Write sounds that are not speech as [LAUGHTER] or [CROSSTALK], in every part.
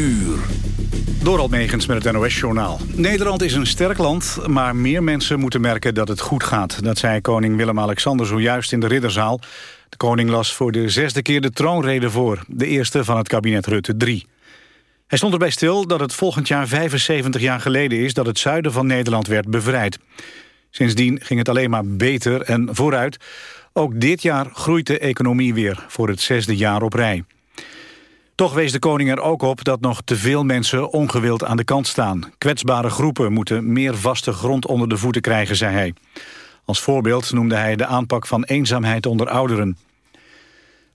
uur. Door Almegens met het NOS-journaal. Nederland is een sterk land, maar meer mensen moeten merken dat het goed gaat. Dat zei koning Willem-Alexander zojuist in de Ridderzaal. De koning las voor de zesde keer de troonrede voor. De eerste van het kabinet Rutte 3. Hij stond erbij stil dat het volgend jaar 75 jaar geleden is... dat het zuiden van Nederland werd bevrijd. Sindsdien ging het alleen maar beter en vooruit. Ook dit jaar groeit de economie weer voor het zesde jaar op rij. Toch wees de koning er ook op dat nog te veel mensen ongewild aan de kant staan. Kwetsbare groepen moeten meer vaste grond onder de voeten krijgen, zei hij. Als voorbeeld noemde hij de aanpak van eenzaamheid onder ouderen.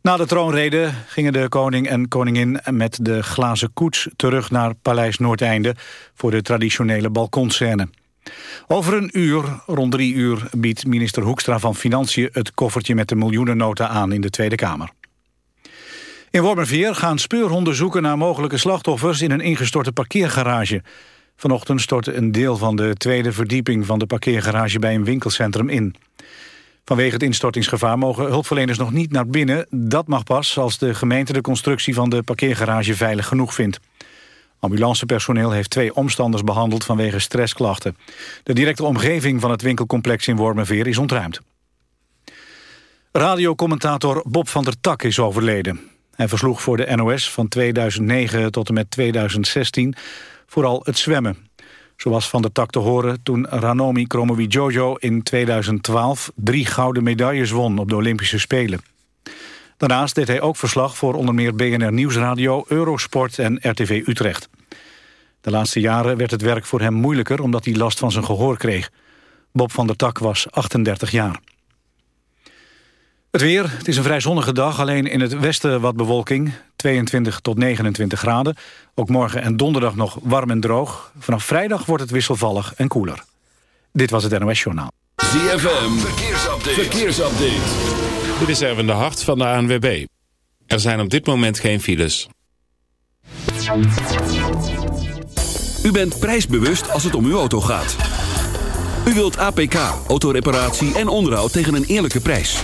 Na de troonrede gingen de koning en koningin met de glazen koets terug naar Paleis Noordeinde voor de traditionele balkonscène. Over een uur, rond drie uur, biedt minister Hoekstra van Financiën het koffertje met de miljoenennota aan in de Tweede Kamer. In Wormerveer gaan speurhonden zoeken naar mogelijke slachtoffers in een ingestorte parkeergarage. Vanochtend stortte een deel van de tweede verdieping van de parkeergarage bij een winkelcentrum in. Vanwege het instortingsgevaar mogen hulpverleners nog niet naar binnen. Dat mag pas als de gemeente de constructie van de parkeergarage veilig genoeg vindt. Ambulancepersoneel heeft twee omstanders behandeld vanwege stressklachten. De directe omgeving van het winkelcomplex in Wormerveer is ontruimd. Radiocommentator Bob van der Tak is overleden. Hij versloeg voor de NOS van 2009 tot en met 2016 vooral het zwemmen. Zo was Van der Tak te horen toen Ranomi Kromowidjojo in 2012 drie gouden medailles won op de Olympische Spelen. Daarnaast deed hij ook verslag voor onder meer BNR Nieuwsradio, Eurosport en RTV Utrecht. De laatste jaren werd het werk voor hem moeilijker omdat hij last van zijn gehoor kreeg. Bob van der Tak was 38 jaar. Het weer, het is een vrij zonnige dag, alleen in het westen wat bewolking. 22 tot 29 graden. Ook morgen en donderdag nog warm en droog. Vanaf vrijdag wordt het wisselvallig en koeler. Dit was het NOS Journaal. ZFM, verkeersupdate. verkeersupdate. Dit is Erwin de Hart van de ANWB. Er zijn op dit moment geen files. U bent prijsbewust als het om uw auto gaat. U wilt APK, autoreparatie en onderhoud tegen een eerlijke prijs.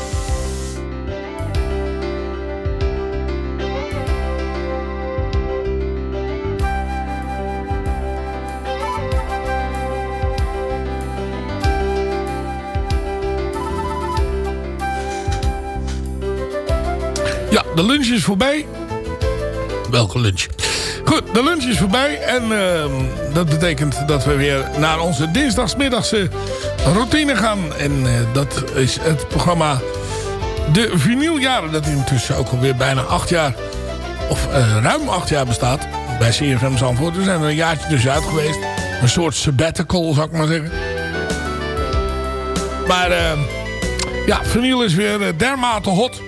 De lunch is voorbij. Welke lunch? Goed, de lunch is voorbij. En ehm, dat betekent dat we weer naar onze dinsdagsmiddagse routine gaan. En eh, dat is het programma De Vinyljaren. Dat intussen ook alweer bijna acht jaar, of eh, ruim acht jaar bestaat. Bij CFM Zandvoort. We zijn er een jaartje dus uit geweest. Een soort sabbatical, zou ik maar zeggen. Maar ehm, ja, vinyl is weer eh, dermate hot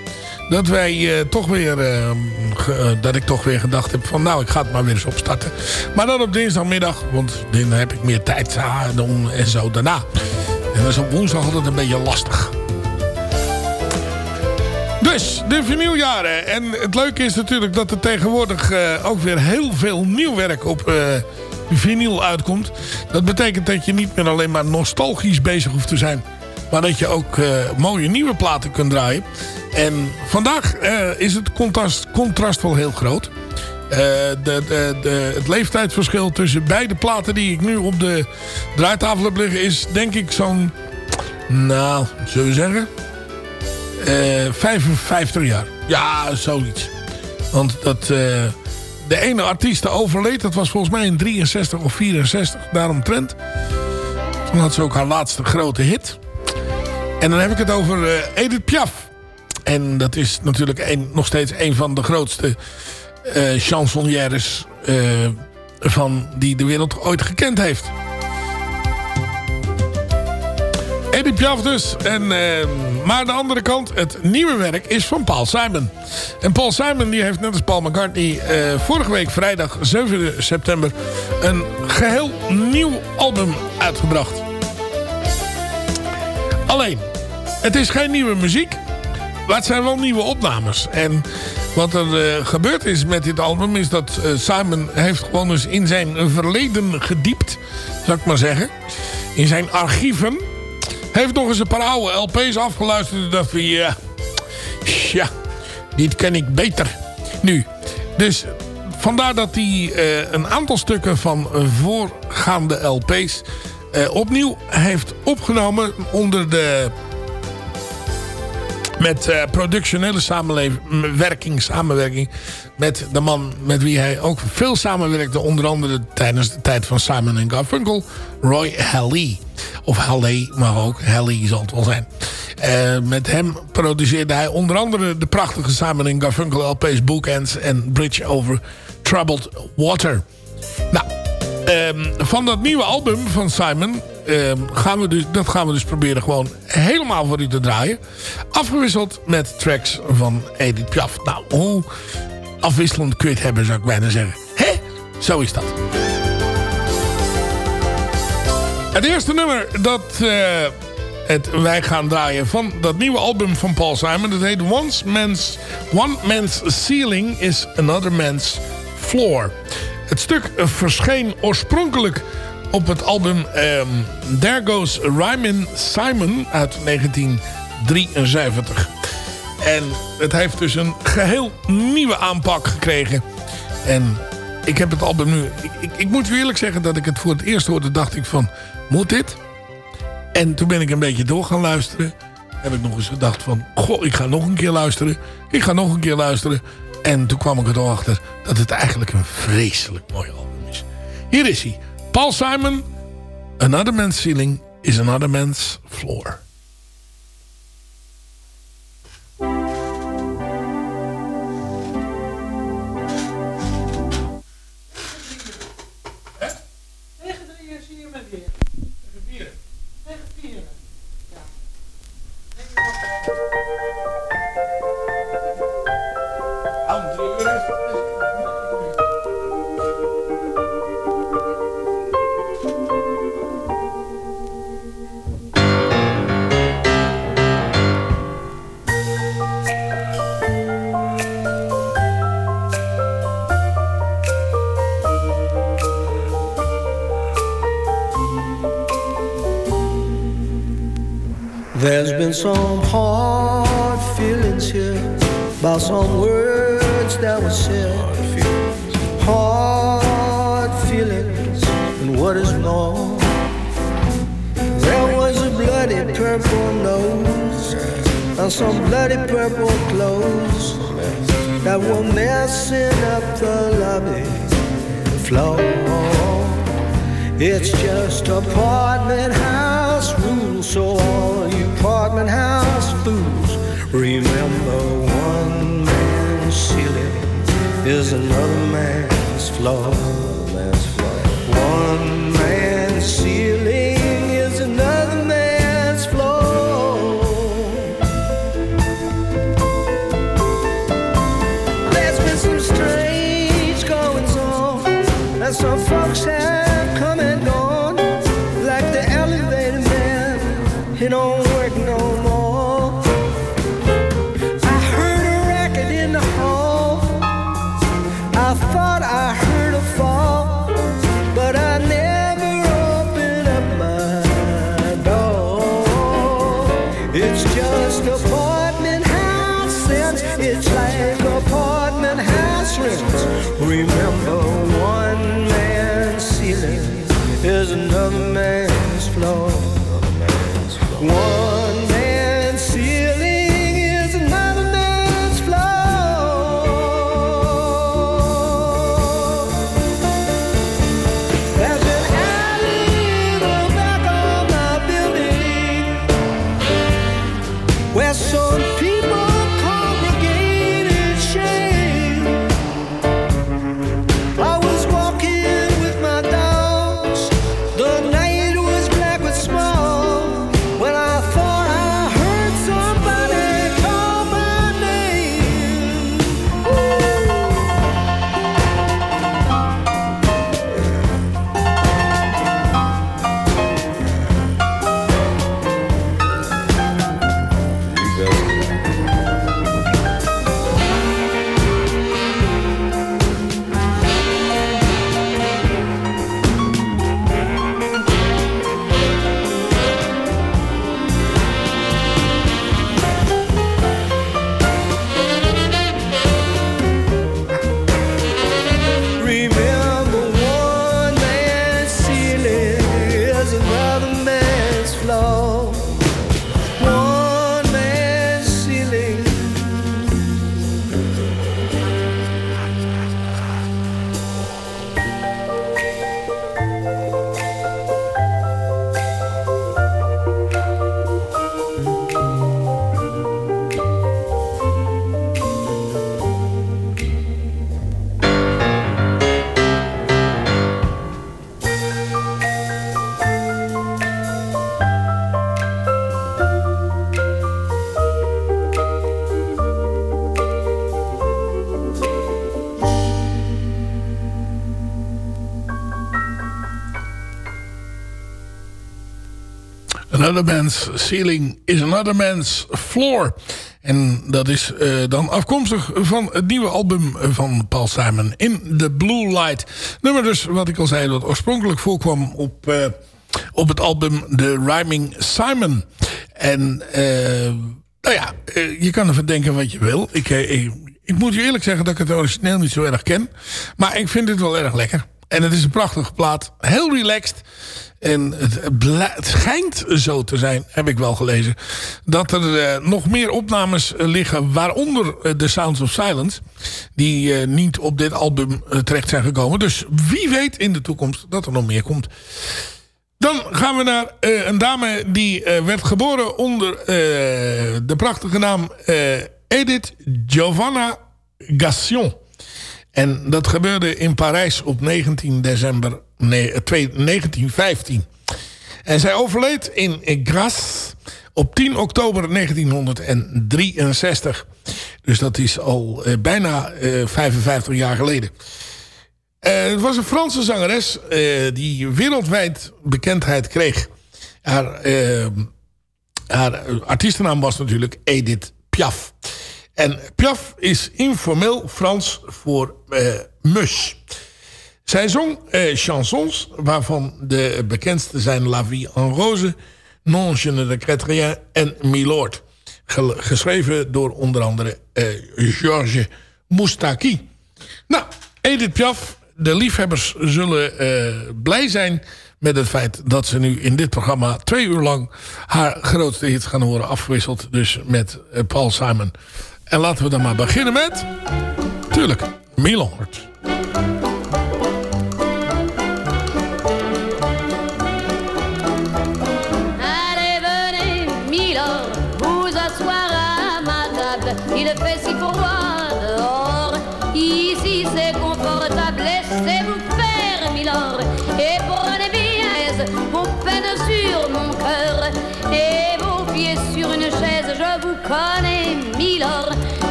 dat wij eh, toch weer eh, ge- eh, dat ik toch weer gedacht heb van nou ik ga het maar weer eens opstarten. Maar dan op dinsdagmiddag, want dan heb ik meer tijd ah, en zo daarna. En dat is op woensdag altijd een beetje lastig. Dus, de vinyljaren. En het leuke is natuurlijk dat er tegenwoordig eh, ook weer heel veel nieuw werk op vinyl uitkomt. Dat betekent dat je niet meer alleen maar nostalgisch bezig hoeft te zijn. Maar dat je ook eh, mooie nieuwe platen kunt draaien. En vandaag eh, is het contrast, contrast wel heel groot. Eh, de, de, het leeftijdsverschil tussen beide platen die ik nu op de draaitafel heb liggen... is denk ik zo'n, nou, zullen we zeggen... eh 55 jaar. Ja, zoiets. Want dat, de ene artiest overleed. Dat was volgens mij in 63 of 64, daaromtrent. Toen had ze ook haar laatste grote hit. En dan heb ik het over eh, Edith Piaf. En dat is natuurlijk nog steeds een van de grootste eh chansonnières eh, van die de wereld ooit gekend heeft. Edith Piaf dus. En, maar aan de andere kant, het nieuwe werk is van Paul Simon. En Paul Simon die heeft net als Paul McCartney vorige week vrijdag 7 september een geheel nieuw album uitgebracht. Alleen, het is geen nieuwe muziek, maar het zijn wel nieuwe opnames. En wat er eh, gebeurd is met dit album is dat eh, Simon heeft gewoon eens in zijn verleden gediept, zou ik maar zeggen. In zijn archieven. Heeft nog eens een paar oude LP's afgeluisterd en dacht van ja, dit ken ik beter. Nu, dus vandaar dat hij eh, een aantal stukken van voorgaande LP's opnieuw heeft opgenomen onder de met eh, productionele samenwerking, samenwerking met de man met wie hij ook veel samenwerkte. Onder andere tijdens de tijd van Simon Garfunkel, Roy Halley. Of Halley, maar ook Halley zal het wel zijn. Eh, met hem produceerde hij onder andere de prachtige Simon Garfunkel LP's Bookends en Bridge Over Troubled Water. Nou, Ehm, van dat nieuwe album van Simon gaan we dus, dat gaan we dus proberen gewoon helemaal voor u te draaien. Afgewisseld met tracks van Edith Piaf. Nou, hoe afwisselend kun je het hebben zou ik bijna zeggen. Hè? Zo is dat. Het eerste nummer dat eh, het, wij gaan draaien van dat nieuwe album van Paul Simon. Dat heet One's man's, One Man's Ceiling is Another Man's Floor. Het stuk verscheen oorspronkelijk op het album ehm, There Goes Ryman Simon uit 1973. En het heeft dus een geheel nieuwe aanpak gekregen. En ik heb het album nu... Ik, ik, moet eerlijk zeggen dat ik het voor het eerst hoorde... dacht ik van, moet dit? En toen ben ik een beetje door gaan luisteren. Heb ik nog eens gedacht van... Goh, ik ga nog een keer luisteren. Ik ga nog een keer luisteren. En toen kwam ik er toch achter dat het eigenlijk een vreselijk mooi album is. Hier is hij. Paul Simon. Another man's ceiling is another man's floor. Man. He Another man's ceiling is another man's floor. En dat is uh, dan afkomstig van het nieuwe album van Paul Simon. In the Blue Light. Nummer dus, wat ik al zei, dat oorspronkelijk voorkwam op, uh, op het album The Rhyming Simon. En uh, nou ja, je kan ervan denken wat je wil. Ik, ik, ik moet je eerlijk zeggen dat ik het origineel niet zo erg ken. Maar ik vind het wel erg lekker. En het is een prachtige plaat. Heel relaxed. En het, schijnt zo te zijn, heb ik wel gelezen... dat er uh, nog meer opnames liggen, waaronder uh, The Sounds of Silence... die niet op dit album terecht zijn gekomen. Dus wie weet in de toekomst dat er nog meer komt. Dan gaan we naar een dame die werd geboren onder de prachtige naam Edith Giovanna Gassion. En dat gebeurde in Parijs op 19 december 1915. En zij overleed in Grasse op 10 oktober 1963. Dus dat is al uh, bijna uh, eh, 55 jaar geleden. Uh, het was een Franse zangeres die wereldwijd bekendheid kreeg. Haar, haar artiestennaam was natuurlijk Edith Piaf. En Piaf is informeel Frans voor mus. Zij zong eh, chansons waarvan de bekendste zijn La Vie en Rose, Non je ne regrette rien en Milord. Geschreven door onder andere eh, Georges Moustaki. Nou, Edith Piaf, de liefhebbers zullen eh, blij zijn met het feit dat ze nu in dit programma twee uur lang haar grootste hit gaan horen afgewisseld. Dus met eh, Paul Simon. En laten we dan maar beginnen met... Tuurlijk, Milord.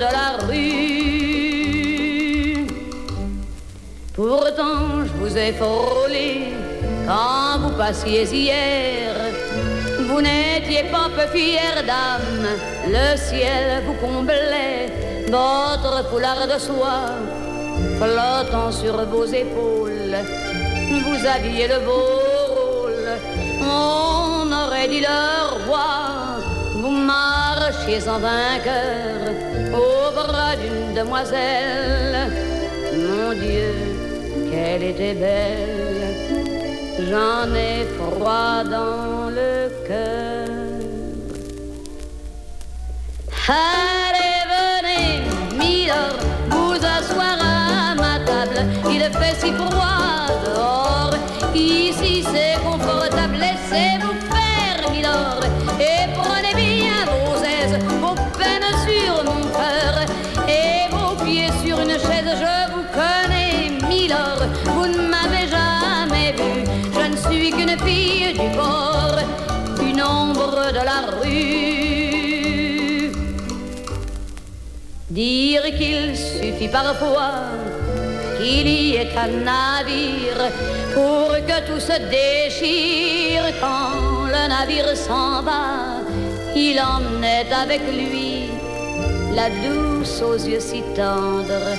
De la rue. Pourtant, je vous ai frôlé quand vous passiez hier. Vous n'étiez pas peu fière d'âme, le ciel vous comblait, votre foulard de soie flottant sur vos épaules. Vous aviez le beau rôle, on aurait dit le roi. Vous marchiez en vainqueur au bras d'une demoiselle. Mon Dieu, qu'elle était belle j'en ai froid dans le cœur. Allez, venez, Milord, vous asseoir à ma table. Il fait si froid dehors, ici c'est confortable. Laissez-vous suffit parfois qu'il y ait un navire pour que tout se déchire quand le navire s'en va. Il emmenait avec lui la douce aux yeux si tendres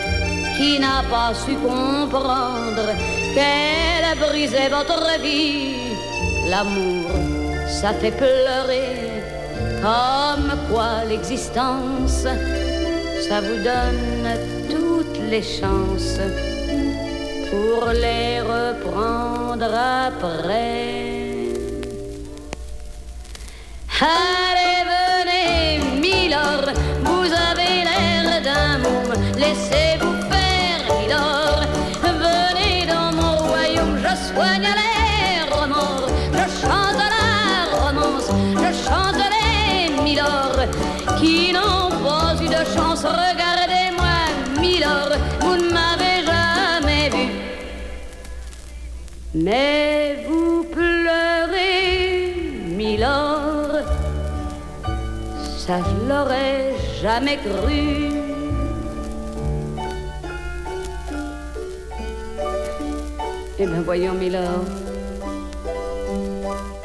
qui n'a pas su comprendre qu'elle a brisé votre vie. L'amour, ça fait pleurer, comme quoi l'existence, ça vous donne les chances pour les reprendre après. Allez, venez, Milord, vous avez l'air d'un môme, laissez-vous faire, Milord soigne les remords, je chante la romance, je chante les milords qui n'ont pas eu de chance. Regardez-moi, milord, vous ne m'avez jamais vu. Mais vous pleurez, milord, ça je l'aurais jamais cru. Eh bien, voyons, Milord.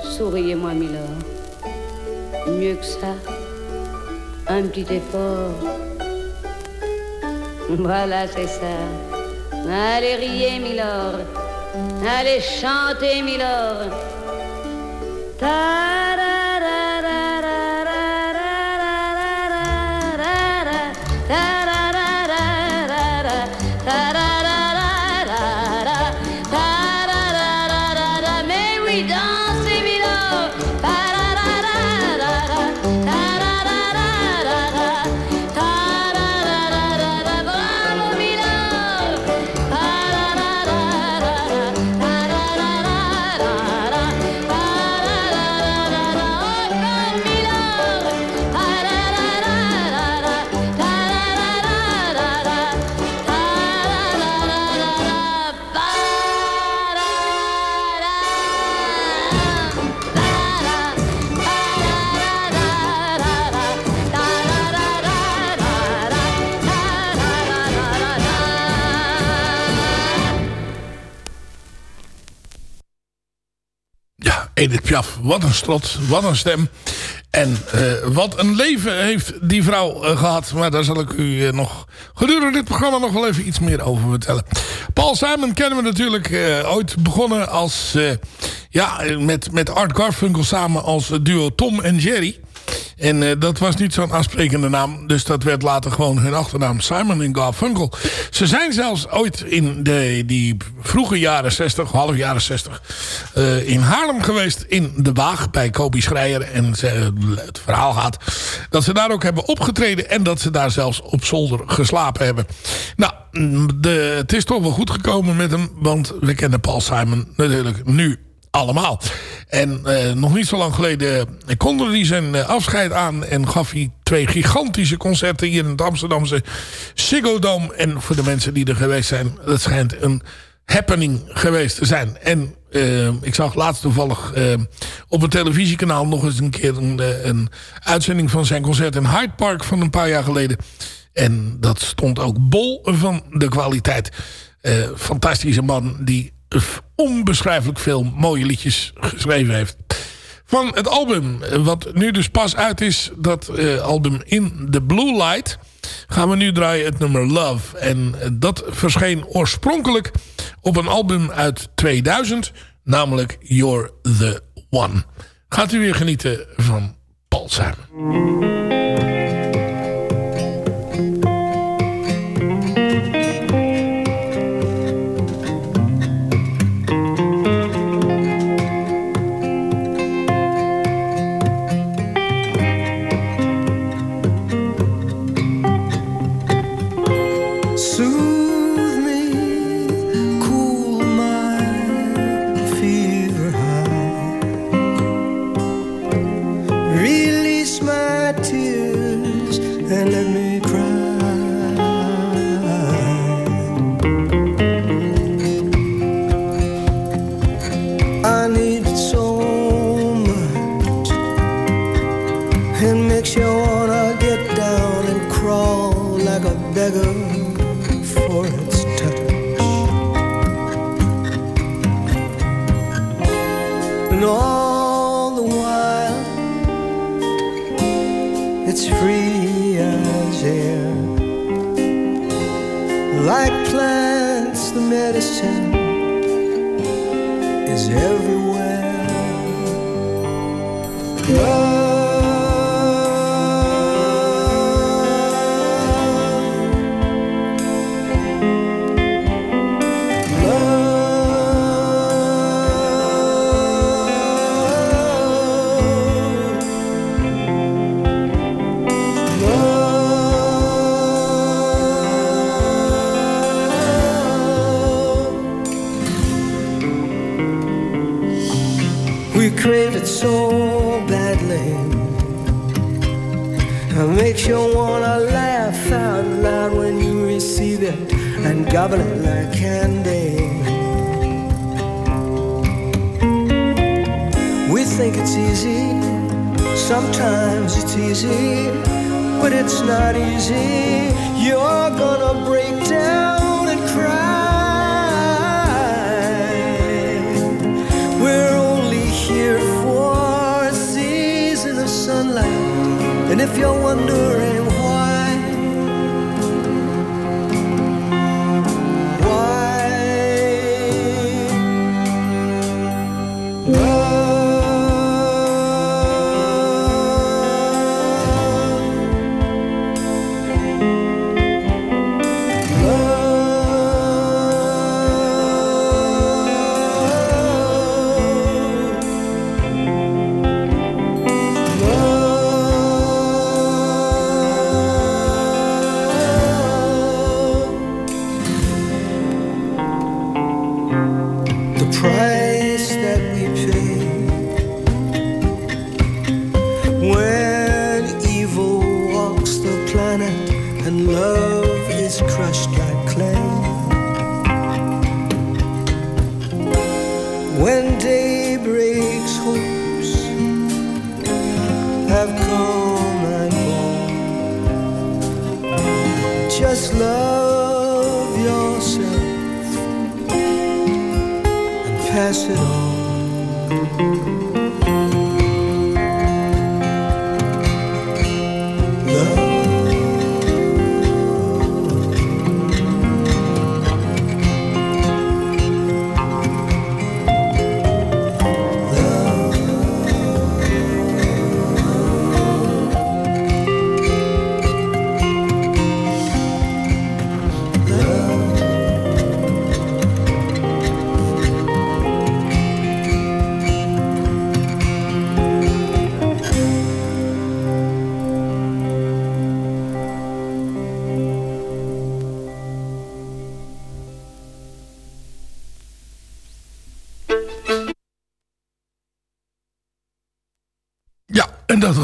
Souriez-moi, Milord. Mieux que ça. Un petit effort. Voilà, c'est ça. Allez, riez, Milord. Allez, chantez, Milord. Wat een strot. Wat een stem. En eh, wat een leven heeft die vrouw eh, gehad. Maar daar zal ik u eh, nog gedurende dit programma nog wel even iets meer over vertellen. Paul Simon kennen we natuurlijk ooit begonnen als... ja, met, met Art Garfunkel samen als duo Tom en Jerry. En eh, dat was niet zo'n aansprekende naam. Dus dat werd later gewoon hun achternaam Simon Garfunkel. Ze zijn zelfs ooit in de, die vroege jaren 60, half jaren 60... eh, in Haarlem geweest in De Waag bij Kobi Schreier. En ze, het verhaal gaat dat ze daar ook hebben opgetreden... en dat ze daar zelfs op zolder geslapen hebben. Nou, de, het is toch wel goed gekomen met hem... want we kennen Paul Simon natuurlijk nu allemaal. En eh, nog niet zo lang geleden kondigde hij zijn eh, afscheid aan... en gaf hij twee gigantische concerten hier in het Amsterdamse Ziggo Dome. En voor de mensen die er geweest zijn... dat schijnt een happening geweest te zijn. En eh, ik zag laatst toevallig op een televisiekanaal... nog eens een keer een, een uitzending van zijn concert in Hyde Park... van een paar jaar geleden. En dat stond ook bol van de kwaliteit. Fantastische man die onbeschrijfelijk veel mooie liedjes geschreven heeft. Van het album, wat nu dus pas uit is, dat eh, album In the Blue Light, gaan we nu draaien het nummer Love. En eh, dat verscheen oorspronkelijk op een album uit 2000, namelijk You're the One. Gaat u weer genieten van Paul Simon. And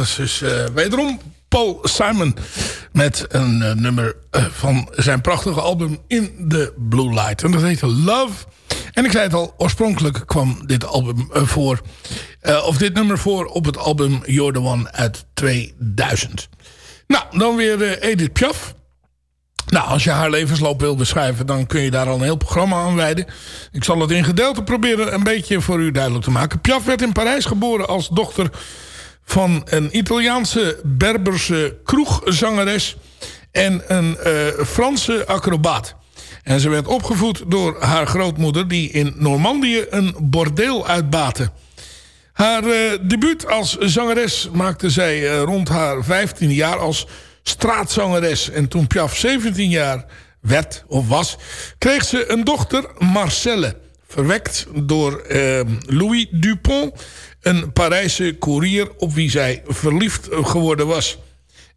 was dus wederom Paul Simon met een eh, nummer eh, van zijn prachtige album In the Blue Light. En dat heette Love. En ik zei het al, oorspronkelijk kwam dit album voor, of dit nummer voor op het album You're the One uit 2000. Nou, dan weer Edith Piaf. Nou, als je haar levensloop wil beschrijven... dan kun je daar al een heel programma aan wijden. Ik zal het in gedeelte proberen een beetje voor u duidelijk te maken. Piaf werd in Parijs geboren als dochter van een Italiaanse Berberse kroegzangeres... en een eh, Franse acrobaat. En ze werd opgevoed door haar grootmoeder... die in Normandië een bordeel uitbaatte. Haar eh, debuut als zangeres maakte zij eh, rond haar 15 jaar als straatzangeres. En toen Piaf 17 jaar werd of was, kreeg ze een dochter Marcelle. Verwekt door Louis Dupont, een Parijse koerier op wie zij verliefd geworden was.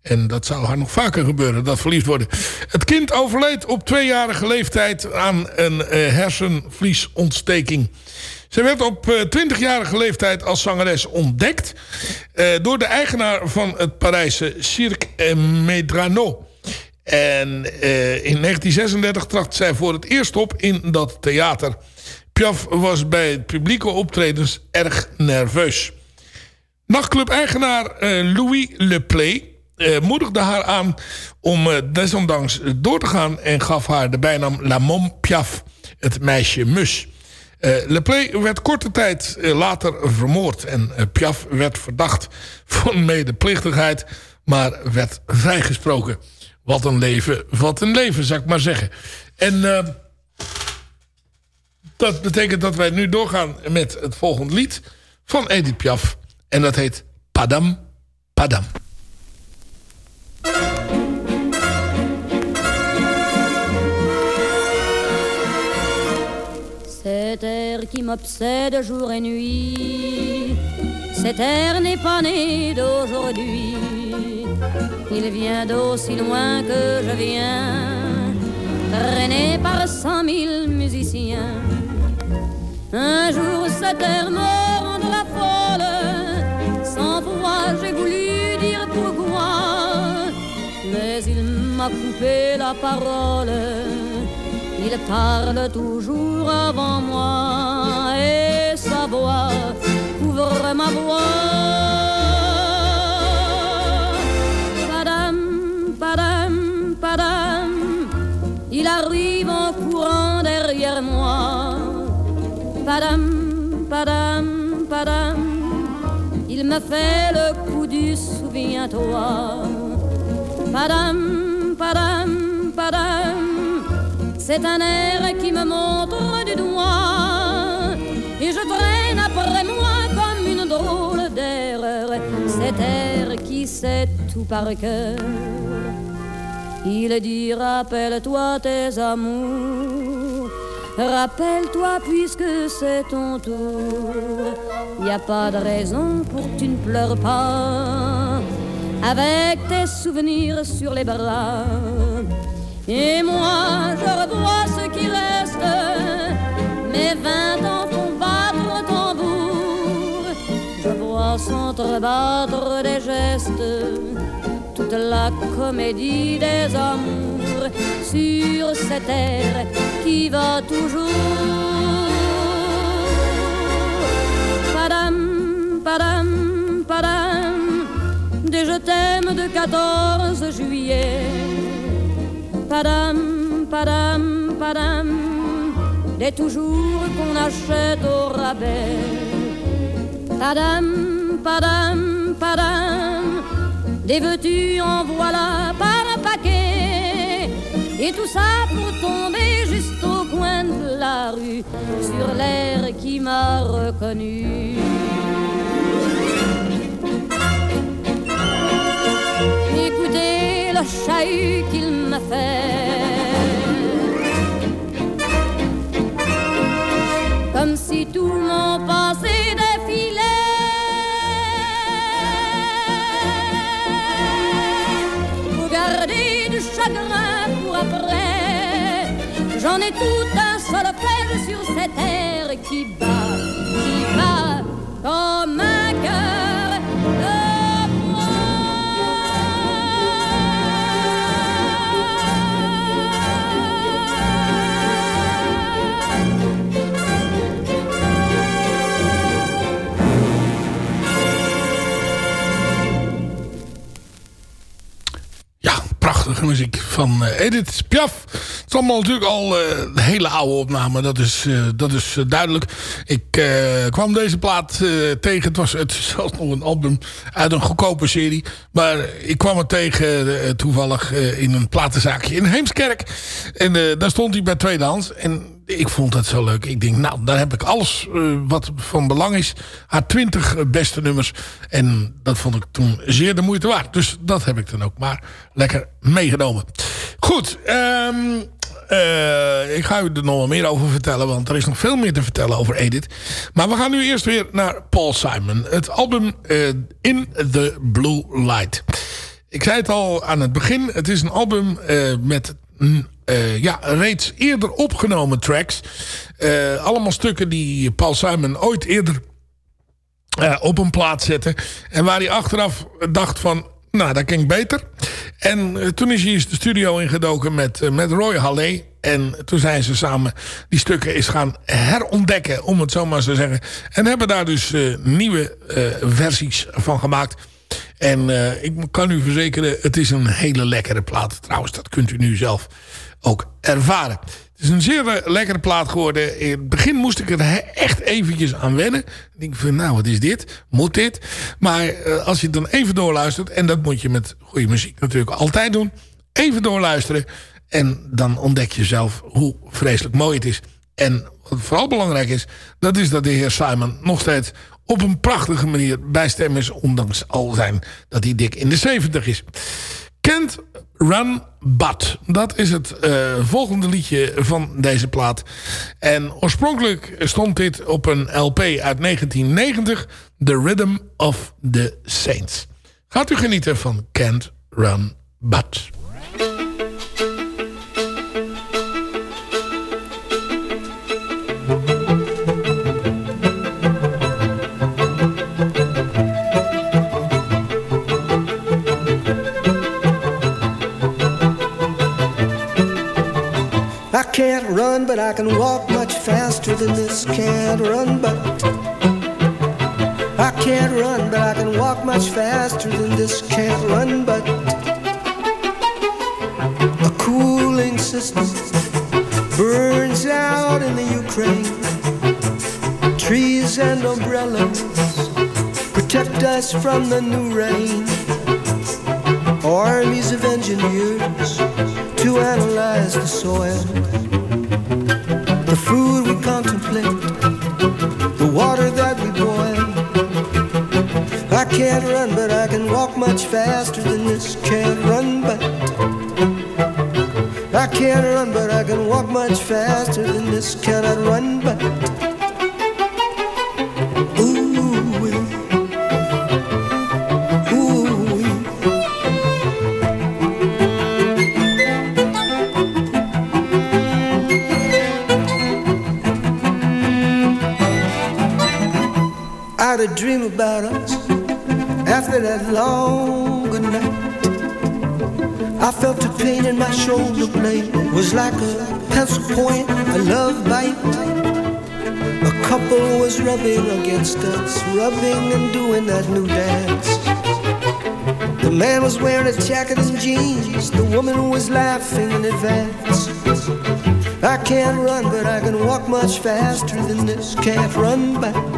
En dat zou haar nog vaker gebeuren, dat verliefd worden. Het kind overleed op tweejarige leeftijd aan een eh, hersenvliesontsteking. Ze werd op eh, 20-jarige leeftijd als zangeres ontdekt... eh, door de eigenaar van het Parijse Cirque eh, Medrano. En eh, in 1936 trad zij voor het eerst op in dat theater. Piaf was bij publieke optredens erg nerveus. Nachtclub-eigenaar eh, Louis Le Play eh, moedigde haar aan om eh, desondanks door te gaan... en gaf haar de bijnaam La Mom Piaf, het meisje mus. Le Play werd korte tijd later vermoord... en Piaf werd verdacht van medeplichtigheid... maar werd vrijgesproken. Wat een leven, wat een leven, zou ik maar zeggen. En dat betekent dat wij nu doorgaan met het volgende lied van Edith Piaf. En dat heet Padam Padam. Cet air qui m'obsède jour et nuit, cet air n'est pas né d'aujourd'hui. Il vient d'aussi loin que je viens, traîné par cent mille musiciens. Un jour cet air me rendra folle, sans voix j'ai voulu dire pourquoi, mais il m'a coupé la parole. Il parle toujours avant moi et sa voix couvre ma voix. Padam, padam, padam, il arrive en courant derrière moi. Padam, padam, padam, il me fait le coup du souviens-toi. Padam, padam, padam, c'est un air qui me montre du doigt. Et je traîne après moi comme une drôle d'erreur, cet air qui sait tout par cœur. Il dit rappelle-toi tes amours, rappelle-toi puisque c'est ton tour. Y a pas de raison pour que tu ne pleures pas, avec tes souvenirs sur les bras. Et moi je revois ce qui reste, mes vingt ans font battre le tambour. Je vois s'entrebattre des gestes toute la comédie des amours sur cette terre qui va toujours. Padam, padam, padam, des je t'aime de 14 juillet. Padam, padam, padam, des toujours qu'on achète au rabais. Padam, padam, padam, des veux-tu en voilà par un paquet. Et tout ça pour tomber juste au coin de la rue, sur l'air qui m'a reconnu. Écoutez le chahut qu'il m'a fait. Comme si tout mon pour après. J'en ai tout un solfège sur cette terre qui bat, qui bat comme un cœur muziek van eh, Edith Piaf. Het is allemaal natuurlijk al eh, een hele oude opname. Dat is, eh, dat is duidelijk. Ik kwam deze plaat tegen. Het was het zelfs nog een album uit een goedkope serie. Maar ik kwam het tegen toevallig in een platenzaakje in Heemskerk. En daar stond hij bij tweedehands. En ik vond het zo leuk. Ik denk, nou, daar heb ik alles eh, wat van belang is. Haar twintig beste nummers. En dat vond ik toen zeer de moeite waard. Dus dat heb ik dan ook maar lekker meegenomen. Goed, ehm, eh, ik ga u er nog wel meer over vertellen. Want er is nog veel meer te vertellen over Edith. Maar we gaan nu eerst weer naar Paul Simon. Het album eh, In the Blue Light. Ik zei het al aan het begin. Het is een album eh, met eh, ja, reeds eerder opgenomen tracks. Eh, allemaal stukken die Paul Simon ooit eerder eh, op een plaat zette. En waar hij achteraf dacht van... Nou, dat ik beter. En toen is hij eens de studio ingedoken met, met Roy Halle. En toen zijn ze samen die stukken eens gaan herontdekken, om het zo maar te zeggen. En hebben daar dus nieuwe versies van gemaakt. En ik kan u verzekeren, het is een hele lekkere plaat. Trouwens, dat kunt u nu zelf ook ervaren. Het is een zeer eh, lekkere plaat geworden. In het begin moest ik er echt eventjes aan wennen. Ik denk van, nou, wat is dit? Moet dit? Maar eh, als je dan even doorluistert... en dat moet je met goede muziek natuurlijk altijd doen... even doorluisteren... en dan ontdek je zelf hoe vreselijk mooi het is. En wat vooral belangrijk is... dat is dat de heer Simon nog steeds op een prachtige manier bij stem is... ondanks al zijn dat hij dik in de 70 is. Can't Run But. Dat is het eh, volgende liedje van deze plaat. En oorspronkelijk stond dit op een LP uit 1990. The Rhythm of the Saints. Gaat u genieten van Can't Run But. Can't run, but I can walk much faster than this. Can't run, but I can't run, but I can walk much faster than this. Can't run, but a cooling system burns out in the Ukraine. Trees and umbrellas protect us from the new rain. Armies of engineers to analyze the soil, the food we contemplate, the water that we boil. I can't run, but I can walk much faster than this. Can't run, but I can't run, but I can walk much faster than this. Cannot run, but dream about us after that long good night. I felt the pain in my shoulder blade was like a pencil point, a love bite. A couple was rubbing against us, rubbing and doing that new dance. The man was wearing a jacket and jeans, the woman was laughing in advance. I can't run, but I can walk much faster than this. Can't run, I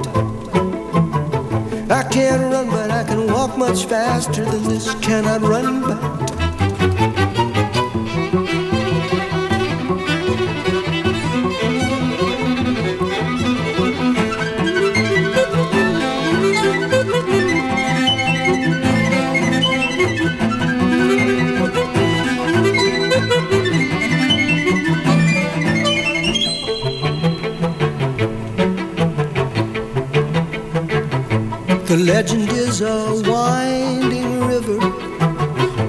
can't run, but I can walk much faster than this. Cannot run, but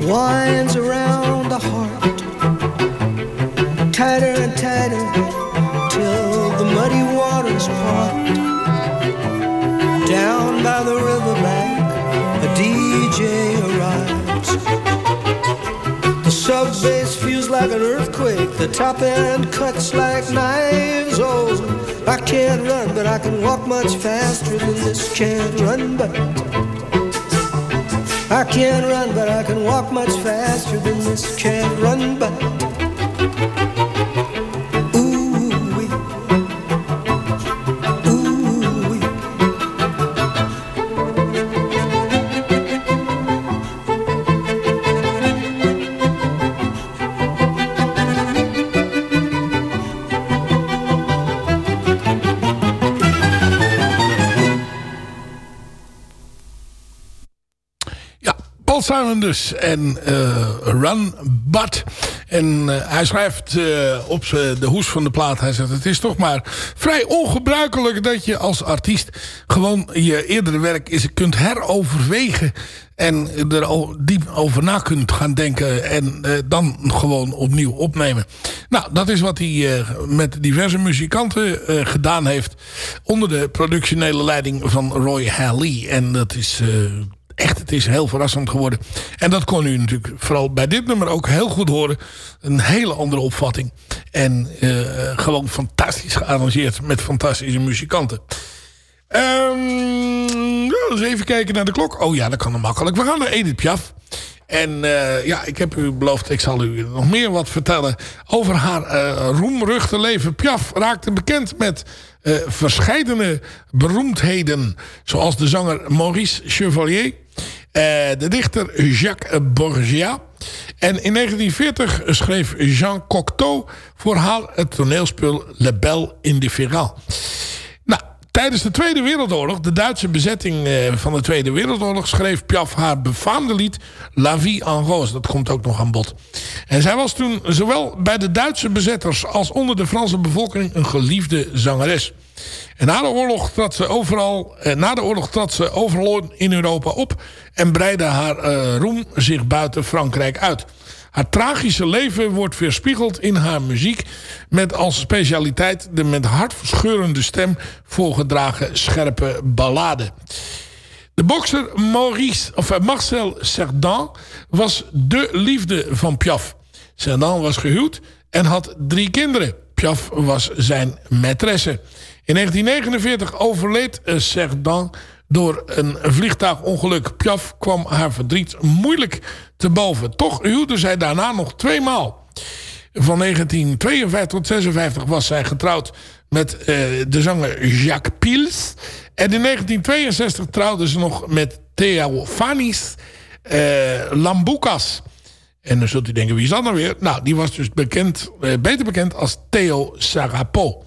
winds around the heart, tighter and tighter till the muddy waters part. Down by the riverbank, a DJ arrives. The sub bass feels like an earthquake. The top end cuts like knives. Oh, I can't run, but I can walk much faster than this. Can't run, but I can't run, but I can walk much faster than this. Can't run, but Simon dus. En eh, Run But. En eh, hij schrijft eh, op de hoes van de plaat. Hij zegt, het is toch maar vrij ongebruikelijk... dat je als artiest gewoon je eerdere werk eens kunt heroverwegen... en er diep over na kunt gaan denken... en dan gewoon opnieuw opnemen. Nou, dat is wat hij met diverse muzikanten gedaan heeft... onder de productionele leiding van Roy Halley. En dat is... echt, het is heel verrassend geworden. En dat kon u natuurlijk vooral bij dit nummer ook heel goed horen. Een hele andere opvatting. En eh, gewoon fantastisch gearrangeerd met fantastische muzikanten. Ehm, ja, eens even kijken naar de klok. Oh ja, dat kan dan makkelijk. We gaan naar Edith Piaf. En eh, ja, ik heb u beloofd, ik zal u nog meer wat vertellen over haar eh roemruchte leven. Piaf raakte bekend met eh verscheidene beroemdheden. Zoals de zanger Maurice Chevalier. de dichter Jacques Borgia. En in 1940 schreef Jean Cocteau voor haar het toneelspel Le Bel Indifférent. Tijdens de Tweede Wereldoorlog, de Duitse bezetting eh, van de Tweede Wereldoorlog, schreef Piaf haar befaamde lied La Vie en Rose. Dat komt ook nog aan bod. En zij was toen zowel bij de Duitse bezetters als onder de Franse bevolking een geliefde zangeres. En na de oorlog trad ze overal, eh, na de oorlog trad ze overal in Europa op en breidde haar eh, roem zich buiten Frankrijk uit. Haar tragische leven wordt weerspiegeld in haar muziek... met als specialiteit de met hartverscheurende stem voorgedragen scherpe ballade. De bokser Maurice, of eh, Marcel Cerdan was de liefde van Piaf. Cerdan was gehuwd en had drie kinderen. Piaf was zijn maîtresse. In 1949 overleed eh, Cerdan door een vliegtuigongeluk. Piaf kwam haar verdriet moeilijk te boven. Toch huwde zij daarna nog tweemaal. Van 1952 tot 56 was zij getrouwd met eh, de zanger Jacques Pils. En in 1962 trouwde ze nog met Theo Fanis. eh, Lambucas. En dan zult u denken, wie is dat nou weer? Nou, die was dus bekend, eh, beter bekend als Theo Sarapo.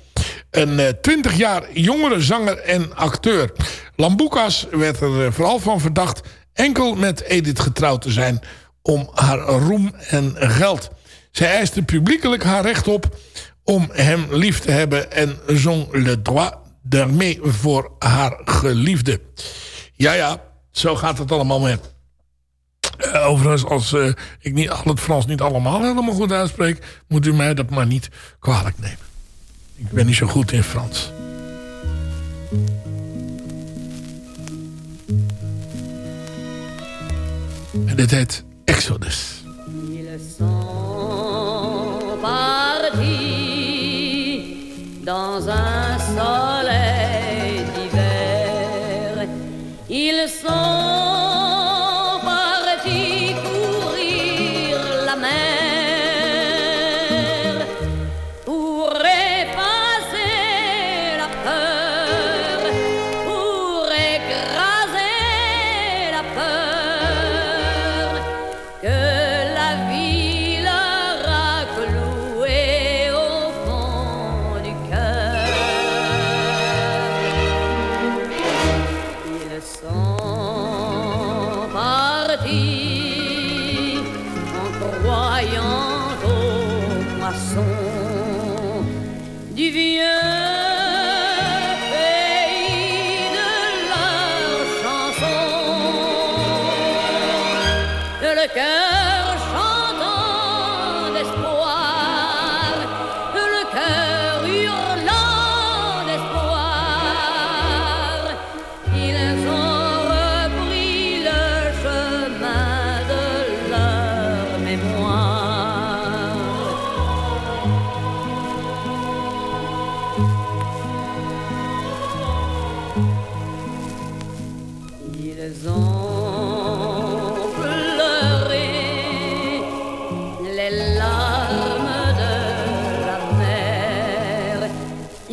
Een eh, 20 jaar jongere zanger en acteur. Lambucas werd er eh, vooral van verdacht enkel met Edith getrouwd te zijn om haar roem en geld. Zij eiste publiekelijk haar recht op om hem lief te hebben en zong Le Droit daarmee voor haar geliefde. Ja, ja, zo gaat het allemaal met. Eh, overigens, als eh, ik niet, al het Frans niet allemaal helemaal goed uitspreek... moet u mij dat maar niet kwalijk nemen. Ik ben niet zo goed in Frans. En dit heet Exodus. Dans un soleil d'hiver. Ils sont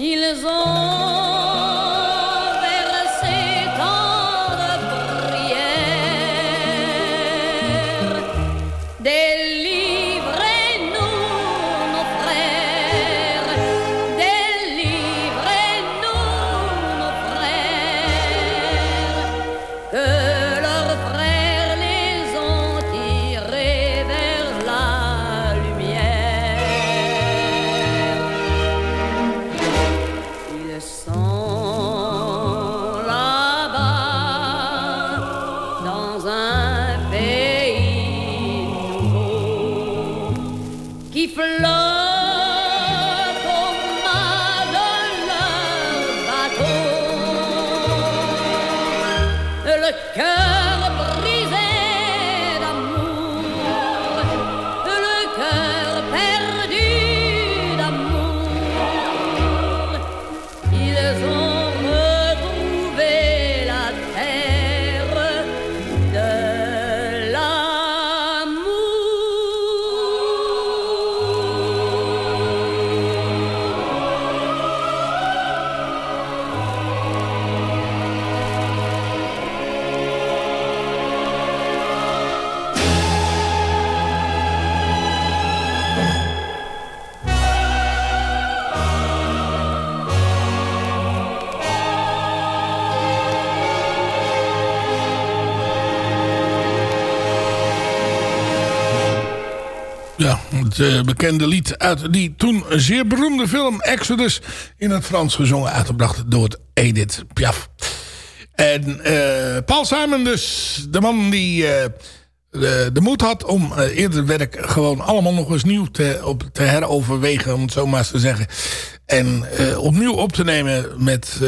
Ils ont eh, bekende lied uit die toen zeer beroemde film Exodus in het Frans gezongen uitgebracht door Edith Piaf. En eh, Paul Simon dus, de man die eh, de, de moed had om eerder werk gewoon allemaal nog eens nieuw te, op, te heroverwegen, om het zo maar eens te zeggen. En opnieuw op te nemen met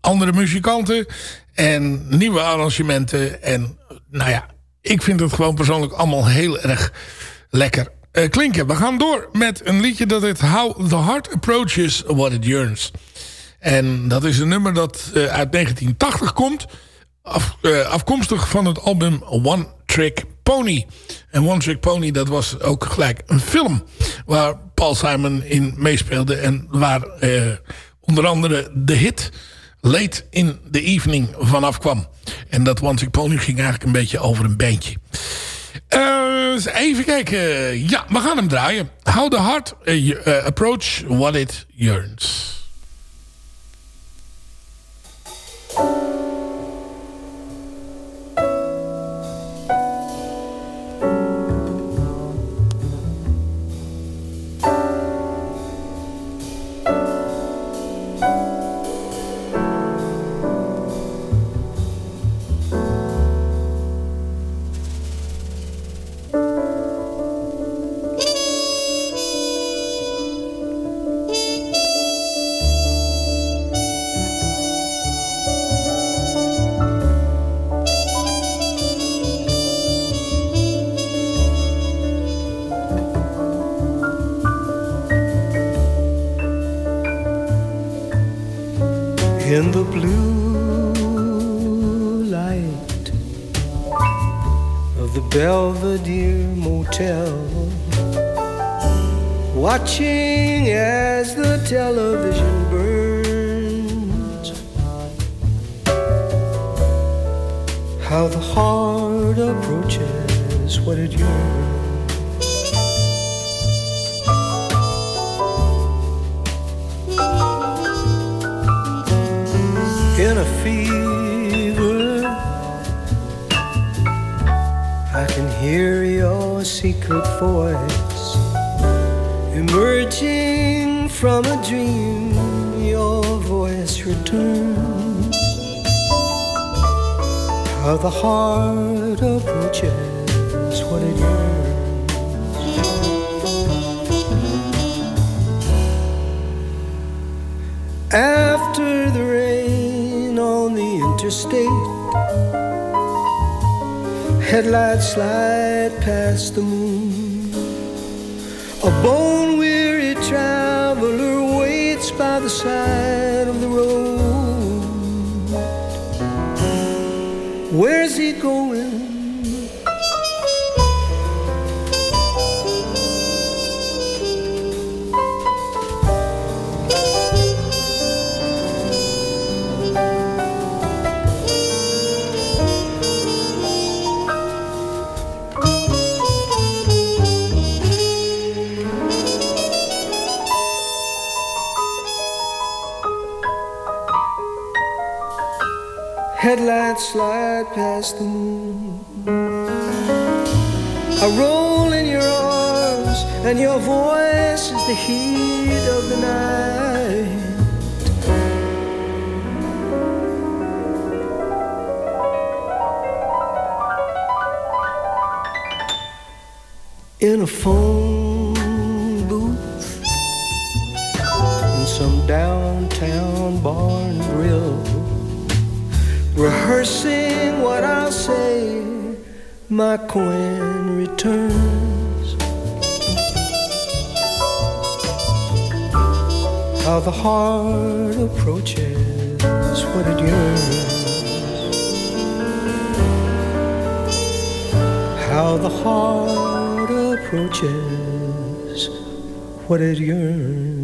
andere muzikanten en nieuwe arrangementen. En nou ja, ik vind het gewoon persoonlijk allemaal heel erg lekker eh, klinken. We gaan door met een liedje dat heet How the Heart Approaches What It Yearns. En dat is een nummer dat eh, uit 1980 komt. Eh, afkomstig van het album One Trick Pony. En One Trick Pony dat was ook gelijk een film. Waar Paul Simon in meespeelde. En waar onder andere de hit late in the evening vanaf kwam. En dat Once Upon ging eigenlijk een beetje over een beentje. Eh, even kijken. Ja, we gaan hem draaien. How the heart eh, eh, approach what it yearns. Television burns. How the heart approaches what it yearns. in a fever. I can hear your secret voice emerging from a dream. Your voice returns. How the heart approaches what it yearns. After the rain on the interstate, headlights slide past the moon. A bone side of the road. Where's he going? Headlights slide past the moon. I roll in your arms, and your voice is the heat of the night. In a phone booth, in some downtown bar rehearsing what I'll say. My coin returns. How the heart approaches what it yearns. How the heart approaches what it yearns.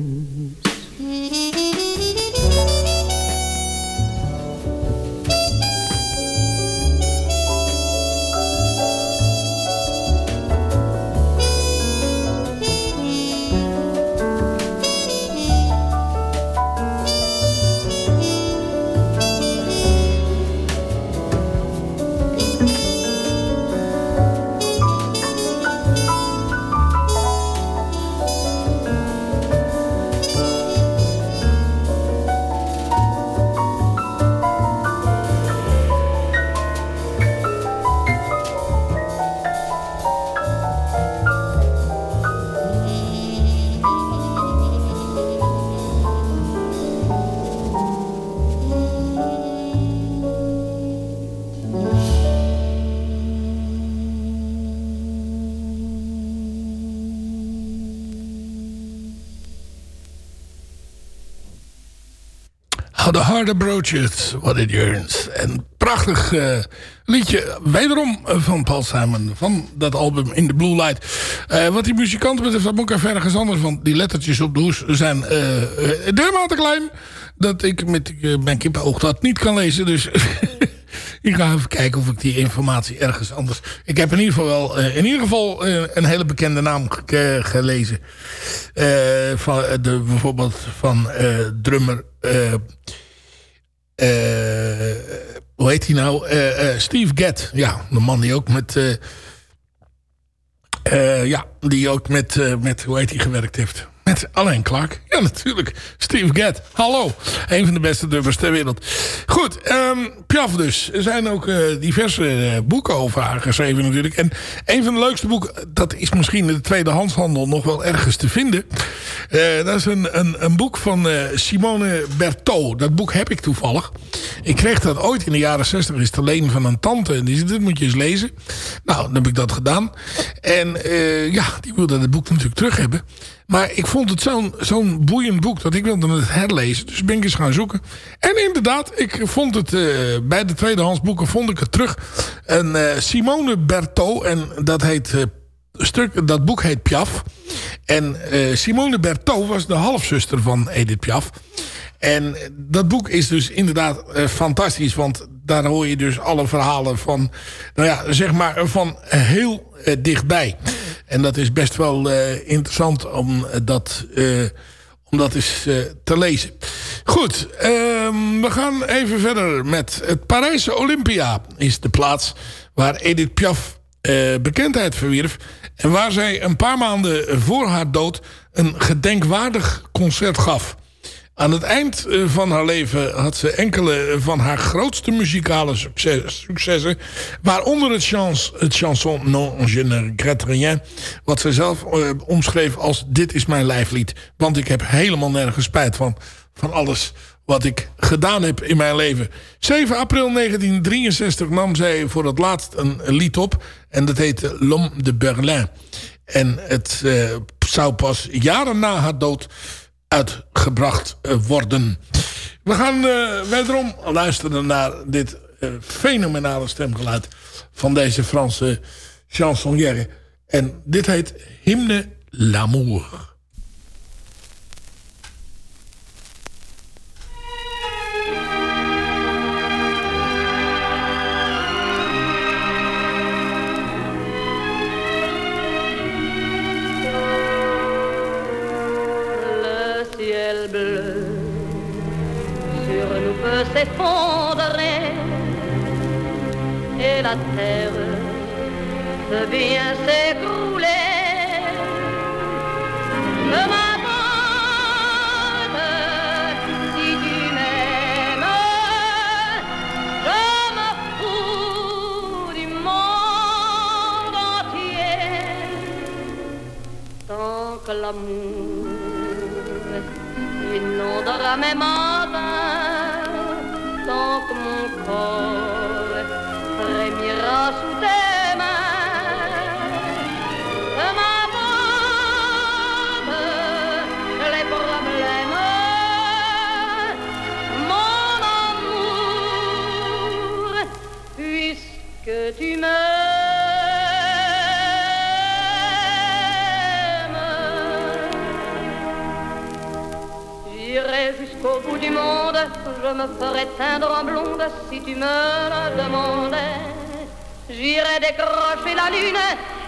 What it yearns. En prachtig eh, liedje. Wederom eh, van Paul Simon. Van dat album In the Blue Light. Eh, wat die muzikanten betreft, dat moet ik even ergens anders. Want die lettertjes op de hoes zijn uh, dermate klein. Dat ik met mijn kippenoog dat niet kan lezen. Dus [LAUGHS] ik ga even kijken of ik die informatie ergens anders... Ik heb in ieder geval wel in ieder geval een hele bekende naam gelezen. van de, bijvoorbeeld van drummer... hoe heet hij nou? Steve Gadd. Ja, de man die ook met... ja, die ook met, met... Hoe heet hij gewerkt heeft? Met Alain Clark. Ja, natuurlijk. Steve Gadd. Hallo. Een van de beste drummers ter wereld. Goed, um, Piaf dus. Er zijn ook uh, diverse uh, boeken over haar geschreven natuurlijk. En een van de leukste boeken, dat is misschien in de tweedehandshandel nog wel ergens te vinden. Uh, dat is een, een, een boek van Simone Berthaud. Dat boek heb ik toevallig. Ik kreeg dat ooit in de jaren zestig eens te leen van een tante. En die zei, dit moet je eens lezen. Nou, dan heb ik dat gedaan. En ja, die wilde het boek natuurlijk terug hebben. Maar ik vond het zo'n boeiend boek dat ik wilde het herlezen. Dus ben ik eens gaan zoeken. En inderdaad, ik vond het uh, bij de tweedehands boeken vond ik het terug. En uh, Simone Berthaud, en dat heet... Uh, stuk, dat boek heet Piaf. En Simone Berthaud was de halfzuster van Edith Piaf. En dat boek is dus inderdaad fantastisch. Want daar hoor je dus alle verhalen van... Nou ja, zeg maar van heel dichtbij. En dat is best wel uh, interessant om dat, uh, om dat eens te lezen. Goed, um, we gaan even verder met het Parijse Olympia. Is de plaats waar Edith Piaf bekendheid verwierf. En waar zij een paar maanden voor haar dood een gedenkwaardig concert gaf. Aan het eind eh, van haar leven had ze enkele van haar grootste muzikale succes, successen. Waaronder het, chans, het chanson Non je ne regrette rien. Wat ze zelf uh, omschreef als dit is mijn lijflied. Want ik heb helemaal nergens spijt van. Van alles wat ik gedaan heb in mijn leven. 7 april 1963 nam zij voor het laatst een lied op. En dat heette L'Homme de Berlin. En het zou pas jaren na haar dood uitgebracht eh, worden. We gaan uh, wederom luisteren naar dit uh, fenomenale stemgeluid van deze Franse chansonnière. En dit heet Hymne l'amour. S'effondrer et la terre peut bien s'écrouler. Me m'aborde si tu m'aimes, je me fous du monde entier tant que l'amour inondera mes matins tant que jusqu'au bout du monde, je me ferais teindre en blonde si tu me le demandais. J'irais décrocher la lune,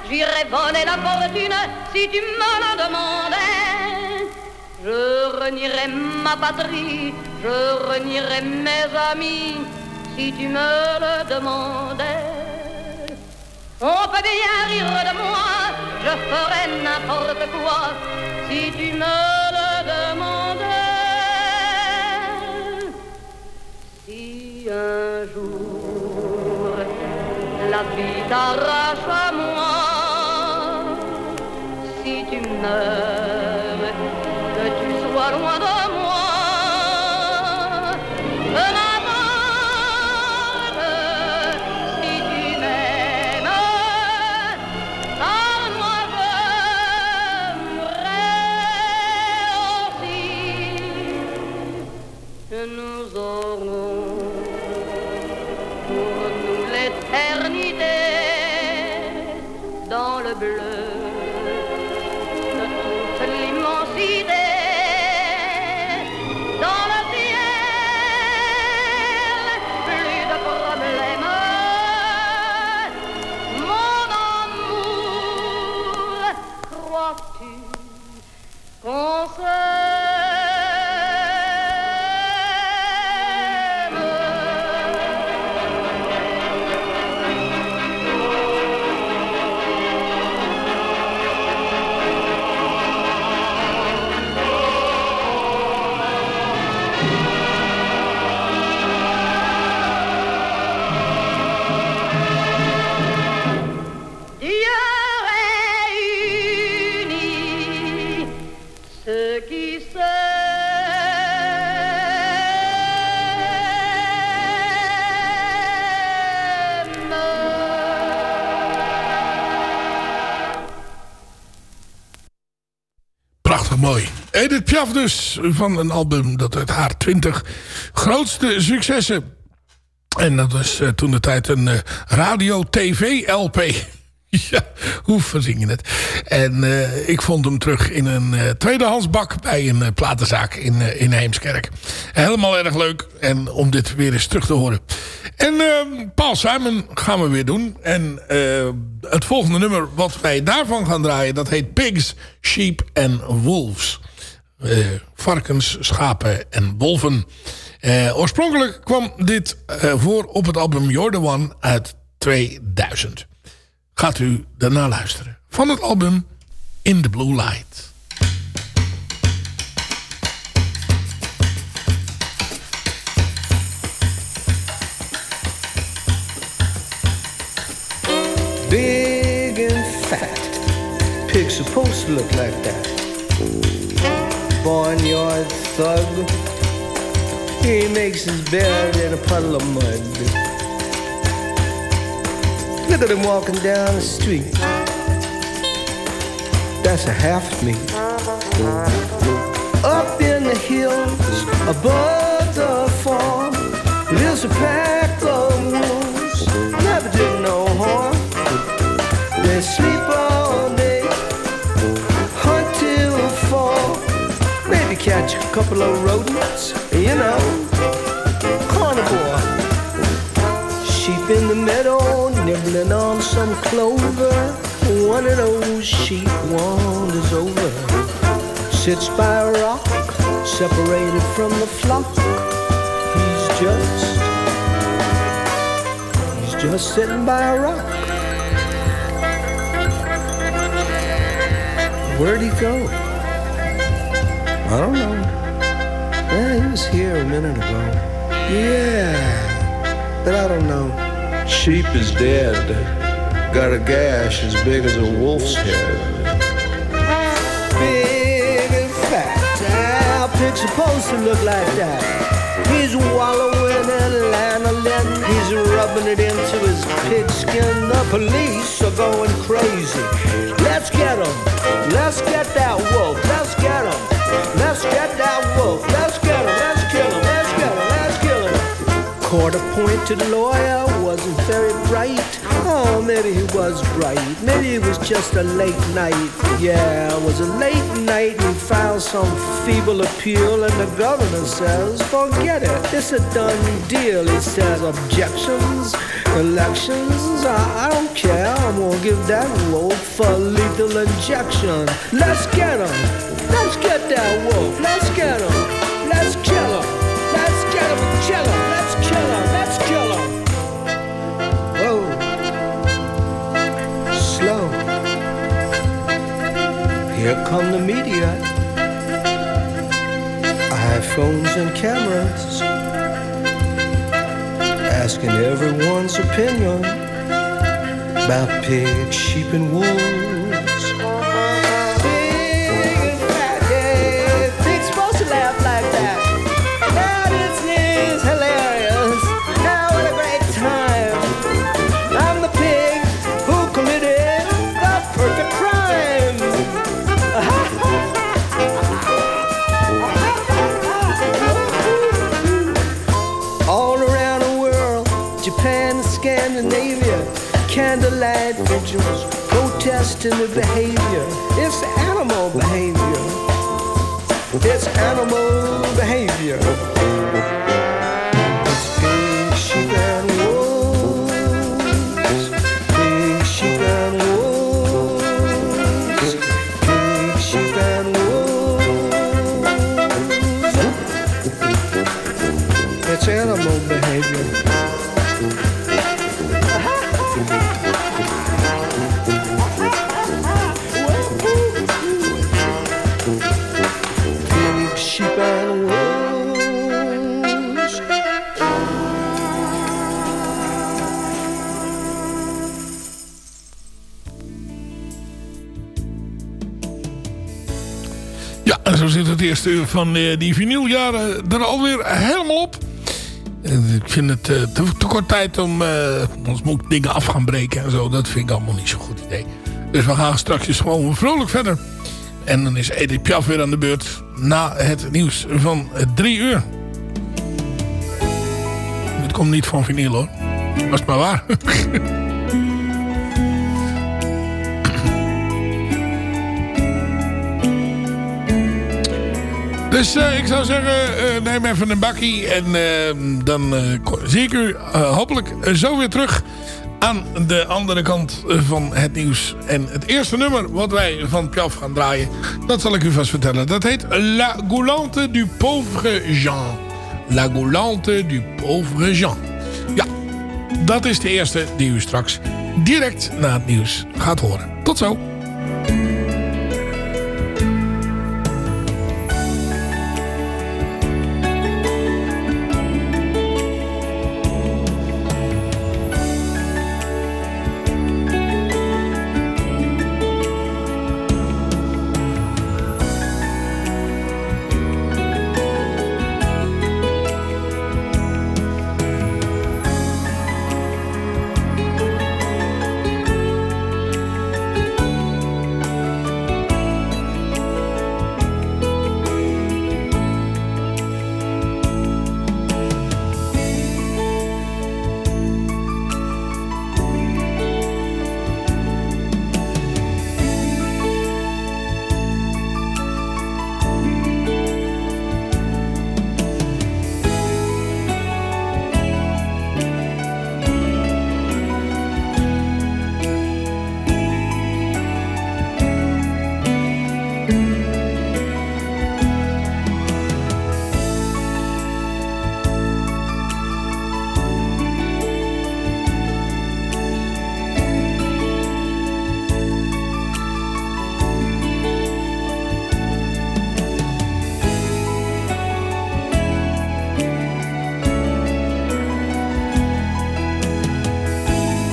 j'irais voler la fortune si tu me le demandais. Je renierais ma patrie, je renierais mes amis si tu me le demandais. On peut bien rire de moi, je ferais n'importe quoi si tu me un jour la vie t'arrache à moi, si tu meurs, Edith Piaf dus, van een album dat uit haar 20 grootste successen. En dat was eh, toen de tijd een eh, radio-tv-LP. [LAUGHS] ja, hoe verzing je het? En eh, ik vond hem terug in een eh tweedehandsbak bij een platenzaak in, in Heemskerk. Helemaal erg leuk en om dit weer eens terug te horen. En eh, Paul Simon gaan we weer doen. En het volgende nummer wat wij daarvan gaan draaien... dat heet Pigs, Sheep and Wolves. Eh, varkens, schapen en wolven. Eh, oorspronkelijk kwam dit eh, voor op het album You're the One uit 2000. Gaat u daarna luisteren. Van het album In the Blue Light. Big and fat. Pig's supposed to look like that. Barnyard thug. He makes his bed in a puddle of mud. Look at him walking down the street. That's a half of me. Up in the hills, above the farm, lives a pack of wolves. Never did no harm. They sleep all day, catch a couple of rodents, you know. Carnivore. Sheep in the meadow, nibbling on some clover. One of those sheep wanders over, sits by a rock, separated from the flock. He's just, he's just sitting by a rock. Where'd he go? I don't know. Yeah, he was here a minute ago. Yeah, but I don't know. Sheep is dead. Got a gash as big as a wolf's head. Big and fat. Our pig's supposed to look like that. He's wallowing in lanolin. He's rubbing it into his pigskin. The police are going crazy. Let's get him. Let's get that wolf. Let's get him. Let's get that wolf. Let's get him. Let's kill him. Let's get him. Let's kill him. Court-appointed lawyer wasn't very bright. Oh, maybe he was bright. Maybe it was just a late night. Yeah, it was a late night and he filed some feeble appeal and the governor says, forget it. It's a done deal. He says, objections, elections, I, I don't care. I'm gonna give that wolf a lethal injection. Let's get him. Let's get that wolf. Let's get him. Let's kill him. Let's get him kill him. Let's kill him. Let's kill him. Whoa. Slow. Here come the media. iPhones and cameras. Asking everyone's opinion about pigs, sheep, and wolves. The behavior. It's animal behavior. It's animal behavior. Eerste uur van eh, die vinyljaren er alweer helemaal op. Ik vind het eh, te, kort tijd om... eh anders moet dingen af gaan breken en zo. Dat vind ik allemaal niet zo'n goed idee. Dus we gaan straks gewoon vrolijk verder. En dan is Edith Piaf weer aan de beurt. Na het nieuws van eh, drie uur. Het komt niet van vinyl hoor. Was maar waar. [LAUGHS] Dus eh, ik zou zeggen, eh, neem even een bakkie. En eh, dan zie ik u hopelijk zo weer terug aan de andere kant van het nieuws. En het eerste nummer wat wij van Piaf gaan draaien, dat zal ik u vast vertellen. Dat heet La Goulante du Pauvre Jean. La Goulante du Pauvre Jean. Ja, dat is de eerste die u straks direct na het nieuws gaat horen. Tot zo.